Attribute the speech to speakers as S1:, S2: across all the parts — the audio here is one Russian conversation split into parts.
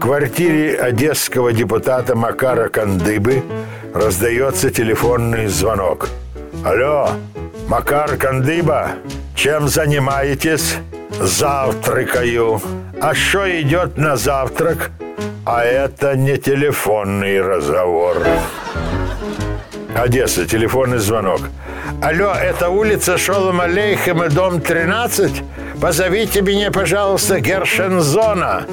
S1: Квартире одесского депутата Макара Кандыбы раздается телефонный звонок. Алло, Макар Кандыба, чем занимаетесь? Завтракаю. А что идет на завтрак? А это не телефонный разговор. Одесса, телефонный звонок. Алло, это улица Шолом Алейхем и дом 13? Позовите меня, пожалуйста, Гершензона.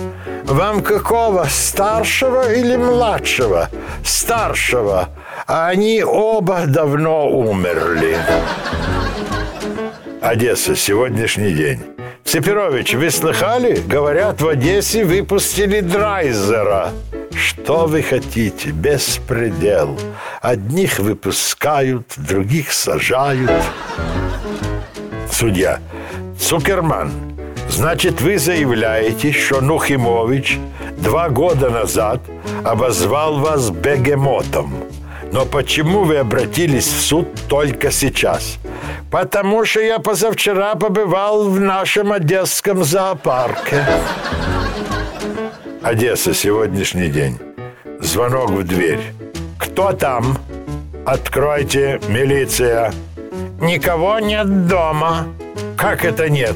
S1: Вам какого, старшего или младшего? Старшего. А они оба давно умерли. Одесса, сегодняшний день. Цепирович, вы слыхали? Говорят, в Одессе выпустили Драйзера. Что вы хотите? Беспредел. Одних выпускают, других сажают. Судья. Цукерман, значит, вы заявляете, что Нухимович два года назад обозвал вас бегемотом. Но почему вы обратились в суд только сейчас? Потому что я позавчера побывал в нашем одесском зоопарке. Одесса, сегодняшний день. Звонок в дверь. Кто там? Откройте, милиция. Никого нет дома. Как это нет?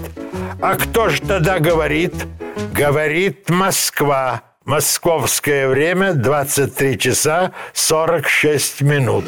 S1: А кто же тогда говорит? Говорит Москва. Московское время 23 часа 46 минут.